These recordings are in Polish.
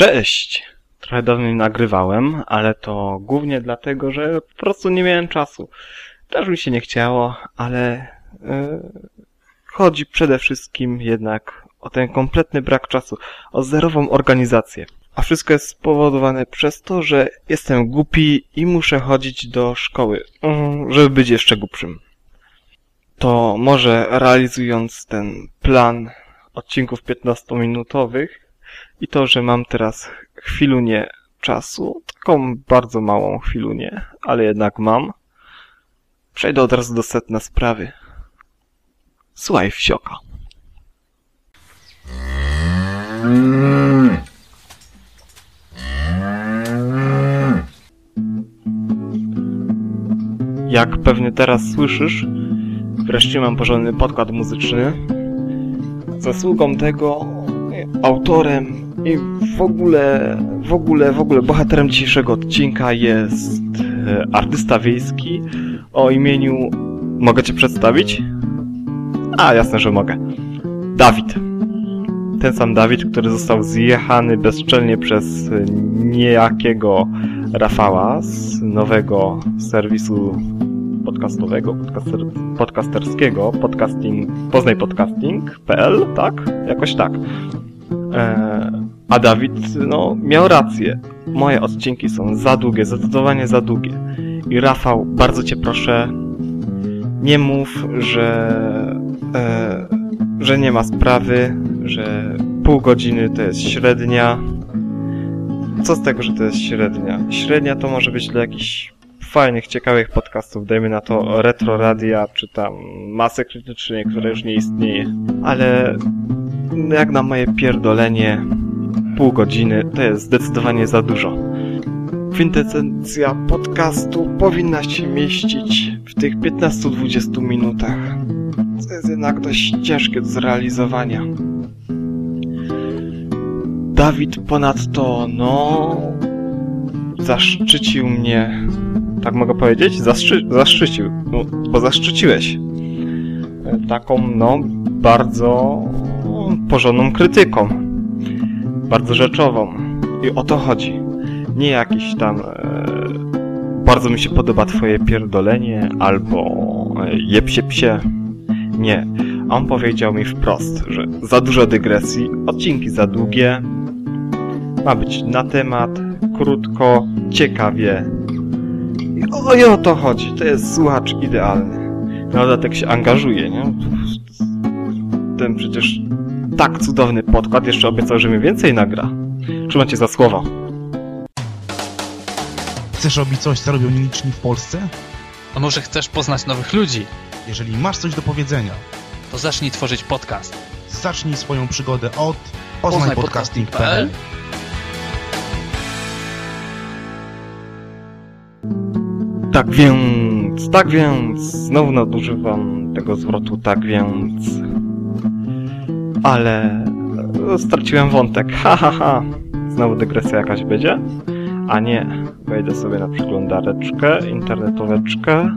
Cześć! Trochę dawno nie nagrywałem, ale to głównie dlatego, że po prostu nie miałem czasu. Też mi się nie chciało, ale yy, chodzi przede wszystkim jednak o ten kompletny brak czasu, o zerową organizację. A wszystko jest spowodowane przez to, że jestem głupi i muszę chodzić do szkoły, yy, żeby być jeszcze głupszym. To może realizując ten plan odcinków 15-minutowych i to, że mam teraz chwilunię czasu, taką bardzo małą chwilunię, ale jednak mam, przejdę od razu do setna sprawy. Słuchaj, wsioka. Jak pewnie teraz słyszysz, wreszcie mam porządny podkład muzyczny. Zasługą tego autorem i w ogóle, w ogóle, w ogóle bohaterem dzisiejszego odcinka jest e, artysta wiejski o imieniu... Mogę cię przedstawić? A, jasne, że mogę. Dawid. Ten sam Dawid, który został zjechany bezczelnie przez niejakiego Rafała z nowego serwisu podcastowego, podcaster, podcasterskiego, podcasting, poznajpodcasting.pl, tak? Jakoś tak. E, a Dawid, no, miał rację. Moje odcinki są za długie, zdecydowanie za długie. I Rafał, bardzo cię proszę, nie mów, że, e, że nie ma sprawy, że pół godziny to jest średnia. Co z tego, że to jest średnia? Średnia to może być dla jakichś fajnych, ciekawych podcastów, dajmy na to Retro Radia, czy tam Masę Krytycznej, która już nie istnieje. Ale jak na moje pierdolenie, pół godziny to jest zdecydowanie za dużo. Kwintesencja podcastu powinna się mieścić w tych 15-20 minutach. Co jest jednak dość ciężkie do zrealizowania. Dawid ponadto, no... Zaszczycił mnie... Tak mogę powiedzieć? Zaszczy... Zaszczycił. No, bo zaszczyciłeś. Taką, no, bardzo porządną krytyką. Bardzo rzeczową. I o to chodzi. Nie jakiś tam e, bardzo mi się podoba twoje pierdolenie albo e, jeb się psie. Nie. On powiedział mi wprost, że za dużo dygresji, odcinki za długie, ma być na temat, krótko, ciekawie. I o, i o to chodzi. To jest słuchacz idealny. Na dodatek się angażuje, nie? Ten przecież tak cudowny podkład, jeszcze obiecał, że mi więcej nagra. Trzymam cię za słowo. Chcesz robić coś, co robią nieliczni w Polsce? A może chcesz poznać nowych ludzi? Jeżeli masz coś do powiedzenia, To zacznij tworzyć podcast. zacznij swoją przygodę od poznajpodcasting.pl Tak więc, tak więc, znowu nadużywam tego zwrotu, tak więc. Ale e, straciłem wątek, ha ha ha. Znowu dygresja jakaś będzie? A nie, wejdę sobie na przeglądareczkę, internetoweczkę.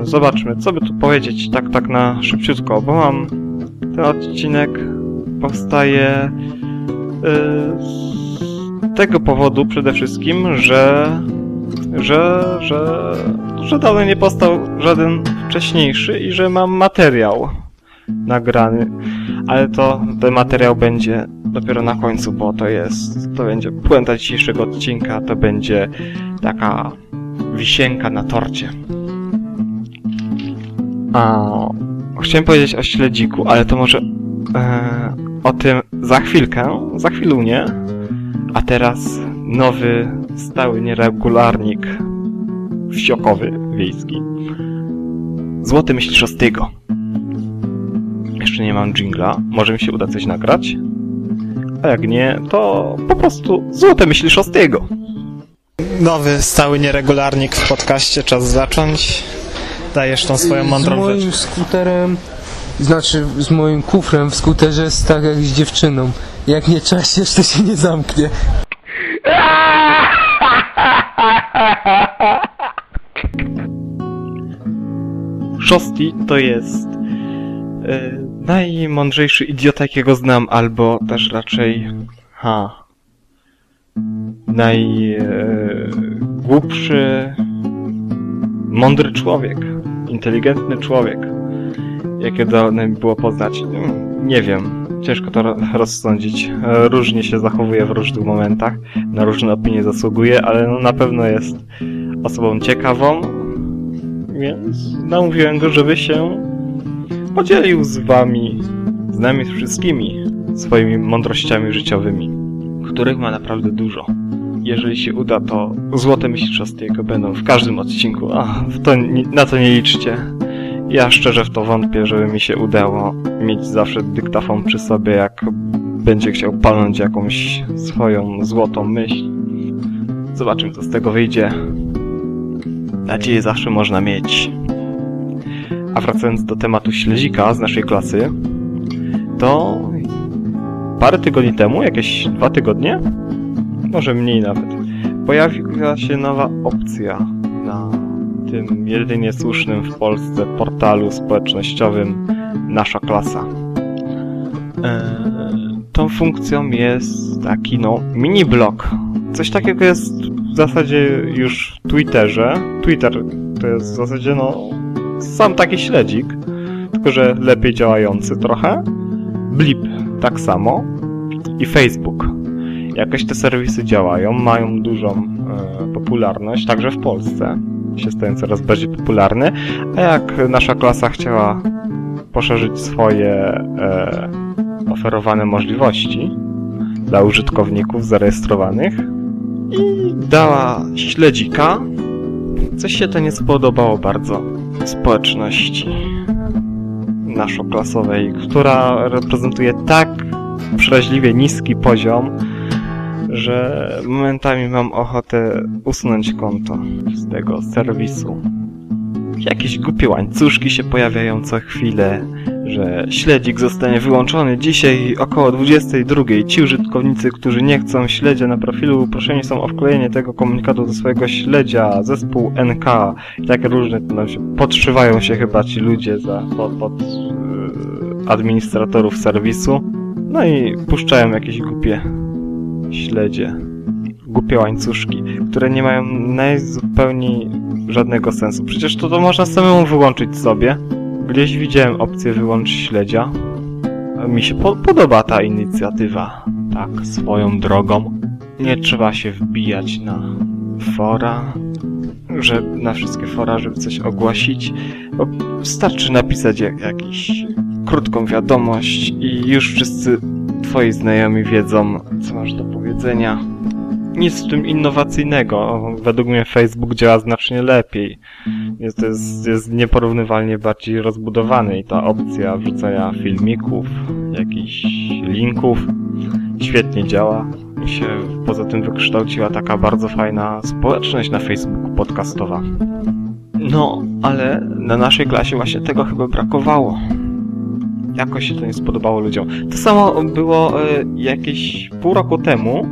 Yy, zobaczmy, co by tu powiedzieć tak tak na szybciutko, bo mam ten odcinek powstaje yy, z tego powodu przede wszystkim, że że, że, że dawno nie powstał żaden wcześniejszy i że mam materiał nagrany. Ale to ten materiał będzie dopiero na końcu, bo to jest, to będzie puenta dzisiejszego odcinka, to będzie taka wisienka na torcie. A, chciałem powiedzieć o śledziku, ale to może e, o tym za chwilkę, za chwilunię. A teraz nowy, stały nieregularnik wsiokowy, wiejski. Złoty myśl szóstego. Jeszcze nie mam jingla, może mi się uda coś nagrać. A jak nie, to po prostu złote myśli szóstego. Nowy, stały nieregularnik w podcaście, czas zacząć. Dajesz tą swoją z mądrą moim rzecz. skuterem, znaczy z moim kufrem w skuterze jest tak jak z dziewczyną. Jak nie czasiesz, to się nie zamknie. Szosti to jest e, najmądrzejszy idiota, jakiego znam, albo też raczej Ha. Najgłupszy, mądry człowiek, inteligentny człowiek, jakie dane mi było poznać. Nie wiem, ciężko to ro- rozsądzić. E, Różnie się zachowuje w różnych momentach, na różne opinie zasługuje, ale no na pewno jest osobą ciekawą, więc namówiłem go, żeby się podzielił z wami, z nami wszystkimi, swoimi mądrościami życiowymi, których ma naprawdę dużo. Jeżeli się uda, to złote mistrzostwa jego będą w każdym odcinku, a to, na to nie liczcie. Ja szczerze w to wątpię, żeby mi się udało mieć zawsze dyktafon przy sobie, jak będzie chciał palnąć jakąś swoją złotą myśl. Zobaczymy, co z tego wyjdzie. Nadzieję zawsze można mieć. A wracając do tematu śledzika z naszej klasy, to parę tygodni temu, jakieś dwa tygodnie, może mniej nawet, pojawiła się nowa opcja na tym jedynie słusznym w Polsce portalu społecznościowym Nasza Klasa. Eee, tą funkcją jest taki no mini blog. Coś takiego jest w zasadzie już w Twitterze. Twitter to jest w zasadzie no sam taki śledzik, tylko że lepiej działający trochę. Blip tak samo i Facebook. Jakoś te serwisy działają, mają dużą e, popularność, także w Polsce się stają coraz bardziej popularne, a jak nasza klasa chciała poszerzyć swoje e, oferowane możliwości dla użytkowników zarejestrowanych i dała śledzika, coś się to nie spodobało bardzo społeczności naszoklasowej, która reprezentuje tak przeraźliwie niski poziom, że momentami mam ochotę usunąć konto z tego serwisu. Jakieś głupie łańcuszki się pojawiają co chwilę, że śledzik zostanie wyłączony dzisiaj około 22. Ci użytkownicy, którzy nie chcą śledzia na profilu, proszeni są o wklejenie tego komunikatu do swojego śledzia, zespół NK i takie różne, no, się- podszywają się chyba ci ludzie za, pod, pod yy, administratorów serwisu. No i puszczają jakieś głupie śledzie, głupie łańcuszki, które nie mają najzupełniej żadnego sensu. Przecież to, to można samemu wyłączyć sobie. Gdzieś widziałem opcję wyłącz śledzia. Mi się po podoba ta inicjatywa. Tak, swoją drogą. Nie trzeba się wbijać na fora, że na wszystkie fora, żeby coś ogłosić. Bo wystarczy napisać jak, jakiś krótką wiadomość i już wszyscy twoi znajomi wiedzą, co masz do powiedzenia. Nic w tym innowacyjnego. Według mnie Facebook działa znacznie lepiej. Jest, jest, jest nieporównywalnie bardziej rozbudowany i ta opcja wrzucania filmików, jakichś linków świetnie działa. Mi się poza tym wykształciła taka bardzo fajna społeczność na Facebooku podcastowa. No, ale na naszej klasie właśnie tego chyba brakowało. Jakoś się to nie spodobało ludziom. To samo było e, jakieś pół roku temu,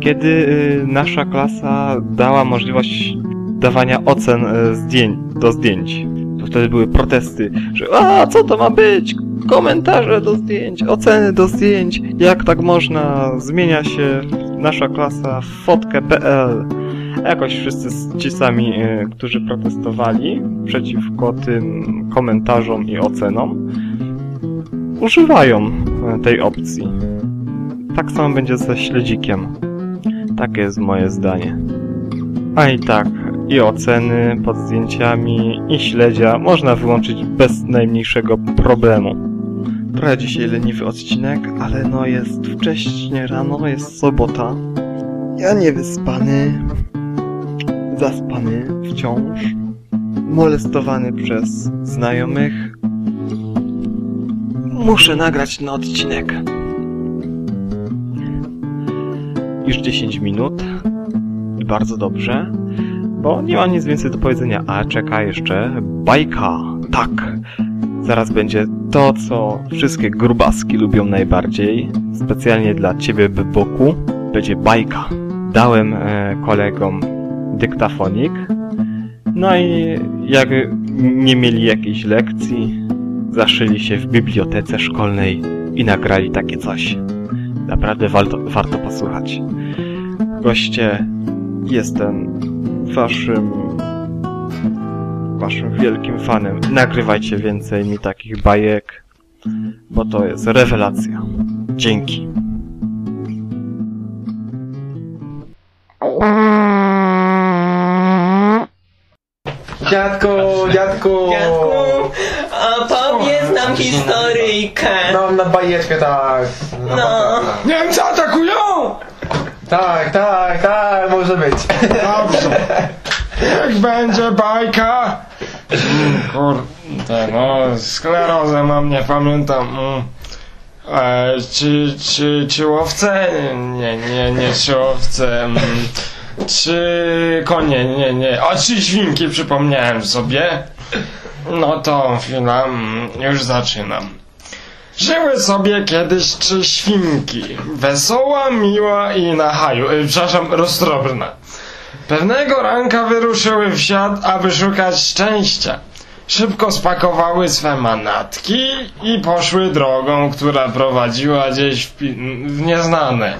kiedy e, nasza klasa dała możliwość dawania ocen e, zdjęć, do zdjęć. To wtedy były protesty, że a co to ma być? Komentarze do zdjęć, oceny do zdjęć, jak tak można? Zmienia się nasza klasa w fotkę.pl. Jakoś wszyscy ci sami, e, którzy protestowali przeciwko tym komentarzom i ocenom, używają e, tej opcji. Tak samo będzie ze śledzikiem. Takie jest moje zdanie. A i tak, i oceny pod zdjęciami, i śledzia można wyłączyć bez najmniejszego problemu. Trochę dzisiaj leniwy odcinek, ale no jest wcześnie rano, jest sobota. Ja niewyspany, zaspany wciąż, molestowany przez znajomych. Muszę nagrać ten odcinek. Już 10 minut bardzo dobrze, bo nie mam nic więcej do powiedzenia. A czeka jeszcze bajka. Tak, zaraz będzie to, co wszystkie grubaski lubią najbardziej. Specjalnie dla ciebie, Byboku, będzie bajka. Dałem e, kolegom dyktafonik. No i jak nie mieli jakiejś lekcji, zaszyli się w bibliotece szkolnej i nagrali takie coś. Naprawdę warto, warto posłuchać. Goście, jestem waszym waszym wielkim fanem. Nagrywajcie więcej mi takich bajek, bo to jest rewelacja. Dzięki. Dziadku, dziadku! Dziadku, a powiedz nam historyjkę. No, na bajeczkę tak. No. Niemcy atakują! Tak, tak, tak, może być. Dobrze. Niech będzie bajka. Mm, Kurde, no, sklerozę mam, nie pamiętam. Mm. E, czy, czy, czy łowce? Nie, nie, nie, czy łowce. Mm. Czy konie? Nie, nie. O, czy świnki, przypomniałem sobie. No to chwila, mm, już zaczynam. Żyły sobie kiedyś trzy świnki. Wesoła, miła i na haju. E, przepraszam, roztropna. Pewnego ranka wyruszyły w świat, aby szukać szczęścia. Szybko spakowały swe manatki i poszły drogą, która prowadziła gdzieś w, w nieznane.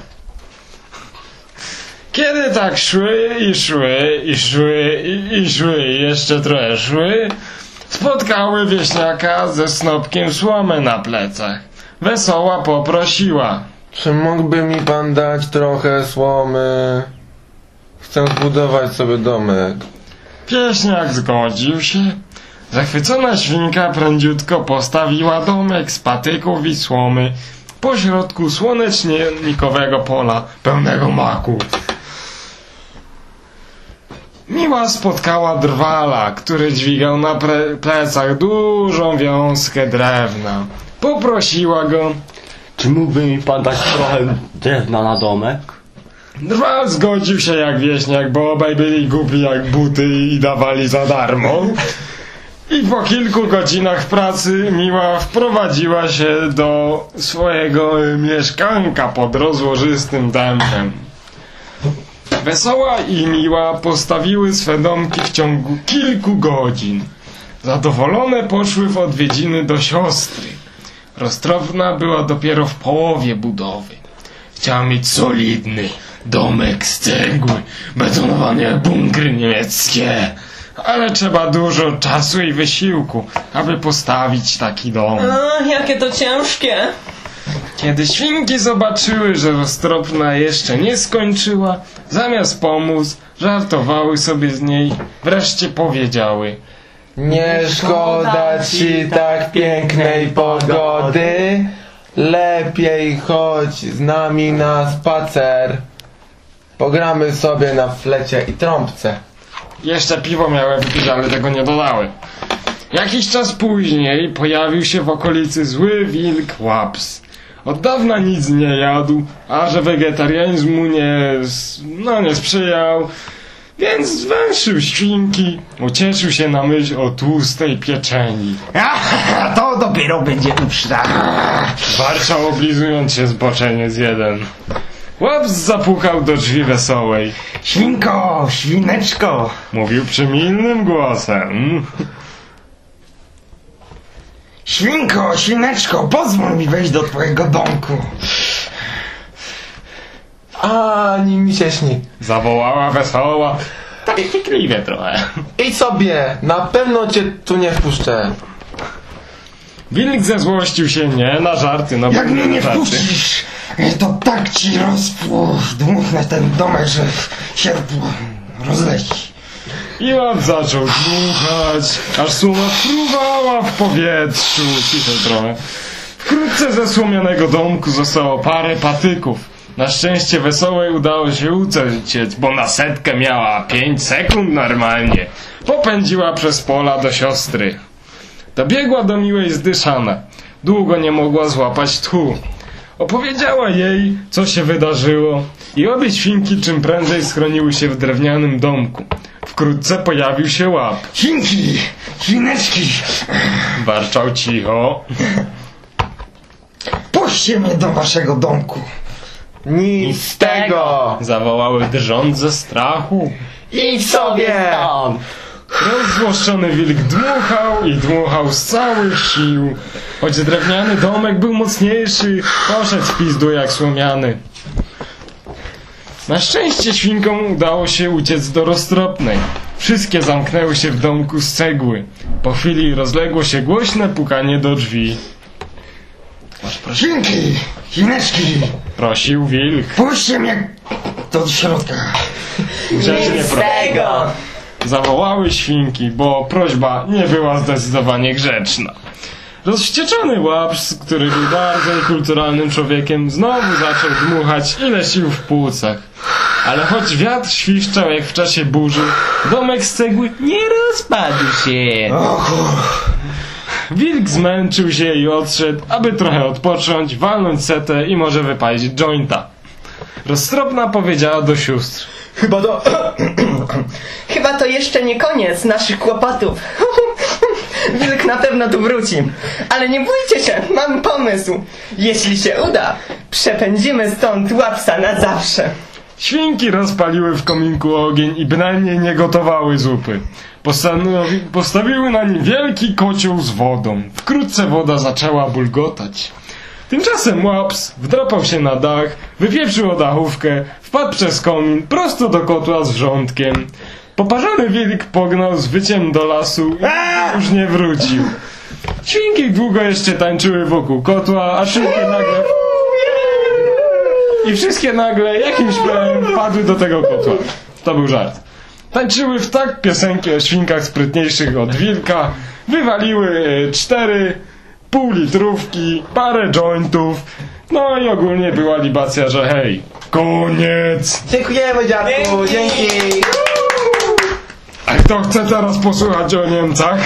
Kiedy tak szły i szły i szły i, i szły i jeszcze trochę szły, spotkały wieśniaka ze snopkiem słomy na plecach. Wesoła poprosiła. Czy mógłby mi pan dać trochę słomy? Chcę zbudować sobie domek. Pieśniak zgodził się. Zachwycona świnka prędziutko postawiła domek z patyków i słomy pośrodku słonecznikowego pola pełnego maku. Miła spotkała drwala, który dźwigał na plecach dużą wiązkę drewna. Poprosiła go. Czy mógłby mi pan dać trochę drewna na domek? Drwal zgodził się jak wieśniak, bo obaj byli głupi jak buty i dawali za darmo. I po kilku godzinach pracy Miła wprowadziła się do swojego mieszkanka pod rozłożystym dębem. Wesoła i Miła postawiły swe domki w ciągu kilku godzin. Zadowolone poszły w odwiedziny do siostry. Roztropna była dopiero w połowie budowy. Chciała mieć solidny domek z cegły, betonowany jak bunkry niemieckie. Ale trzeba dużo czasu i wysiłku, aby postawić taki dom. O, jakie to ciężkie. Kiedy świnki zobaczyły, że roztropna jeszcze nie skończyła, zamiast pomóc, żartowały sobie z niej, wreszcie powiedziały. Nie szkoda ci tak pięknej pogody. Lepiej chodź z nami na spacer. Pogramy sobie na flecie i trąbce. Jeszcze piwo miały wypić, ale tego nie dodały. Jakiś czas później pojawił się w okolicy zły wilk Łaps. Od dawna nic nie jadł, a że wegetarianizm mu nie, no nie sprzyjał, więc zwęszył świnki, ucieszył się na myśl o tłustej pieczeni. To dopiero będzie uczta. Warczał oblizując się zboczeniec jeden. Łaps zapukał do drzwi wesołej. Świnko, świneczko. Mówił przymilnym głosem. Świnko, świneczko, pozwól mi wejść do twojego domku. Ani mi się śni. Zawołała wesoła. Tak chykliwie trochę. Idź sobie, na pewno cię tu nie wpuszczę. Wilk zezłościł się nie na żarty, no bo Jak mnie nie wpuścisz, to tak ci rozdmuchnę ten domek, że się rozleci. I on zaczął dmuchać, aż słoma fruwała w powietrzu. Ciszej trochę. Wkrótce ze słomianego domku zostało parę patyków. Na szczęście wesołej udało się uciec, bo na setkę miała 5 sekund normalnie. Popędziła przez pola do siostry. Dobiegła do miłej zdyszana. Długo nie mogła złapać tchu. Opowiedziała jej, co się wydarzyło i obie świnki czym prędzej schroniły się w drewnianym domku. Wkrótce pojawił się łap. Świnki, świneczki, Warczał cicho. puśćcie mnie do waszego domku. Nic z tego! Zawołały drżąc ze strachu. Idź sobie! Rozzłoszczony wilk dmuchał i dmuchał z całych sił. Choć drewniany domek był mocniejszy, poszedł w pizdu jak słomiany. Na szczęście świnkom udało się uciec do roztropnej. Wszystkie zamknęły się w domku z cegły. Po chwili rozległo się głośne pukanie do drzwi. Świnki, świneczki, Prosił wilk. puśćcie mnie do środka. Grzecznie pro- tego! Zawołały świnki, bo prośba nie była zdecydowanie grzeczna. Rozwścieczony łaps, który był bardzo niekulturalnym człowiekiem, znowu zaczął dmuchać ile sił w płucach. Ale choć wiatr świszczał jak w czasie burzy, domek z cegły nie rozpadł się. Wilk zmęczył się i odszedł, aby trochę odpocząć, walnąć setę i może wypalić jointa. Roztropna powiedziała do sióstr. Chyba to... Chyba to jeszcze nie koniec naszych kłopotów. Wilk na pewno tu wróci. Ale nie bójcie się, mam pomysł. Jeśli się uda, przepędzimy stąd łapsa na zawsze. Świnki rozpaliły w kominku ogień i bynajmniej nie gotowały zupy. Postawiły na nim wielki kocioł z wodą. Wkrótce woda zaczęła bulgotać. Tymczasem łaps wdrapał się na dach, wypieprzył dachówkę, wpadł przez komin prosto do kotła z wrzątkiem. Poparzony wilk pognał z wyciem do lasu i już nie wrócił. Świnki długo jeszcze tańczyły wokół kotła, a wszystkie nagle i wszystkie nagle jakimś plem wpadły do tego kotła. To był żart. Tańczyły w tak piosenki o świnkach sprytniejszych od wilka, wywaliły e, cztery pół litrówki, parę jointów, no i ogólnie była libacja, że hej, koniec! Dziękujemy dziadku, dzięki. Kto chce teraz posłuchać o Niemcach?